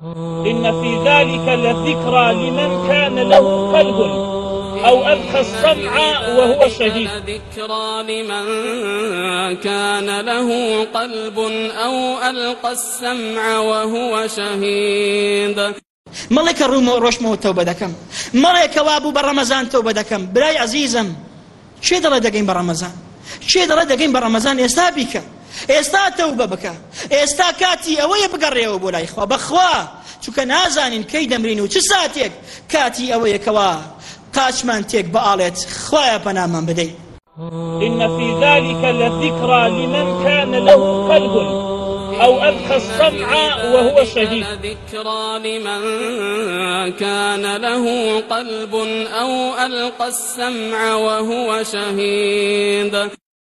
إن في ذلك لذكرى لمن كان له قلب أو ألقى السمع وهو شهيد ذكرى لمن كان له قلب أو ألقى السمع وهو شهيد مەڵێکە ڕوم و ڕۆژمەوە تەو بە دەکەم مەڵێکەوا بوو بە ڕەمەزان تەو بە دەکەم برای عزیزم چێ دەڵێ دەگەین بە ڕەمەزان چێ دەڵێ دەگەین بە ڕەمەزان ئێستا بیکە ئێستا تەوبە بکە ئێستا کاتی ئەوەیە بگەڕێەوە بۆ لای خوا بەخوا چونکە نازانین کەی دەمرین و چه ساتێک کاتی ئەوەیەکەوە قاچمان تێک بەئاڵێت خخوایە پەنامان بدەیت إن في ذلك لذكرى لمن كان له قلب أو ألقى السمع وهو شهيد ذكرى لمن كان له قلب أو ألقى السمع وهو شهيد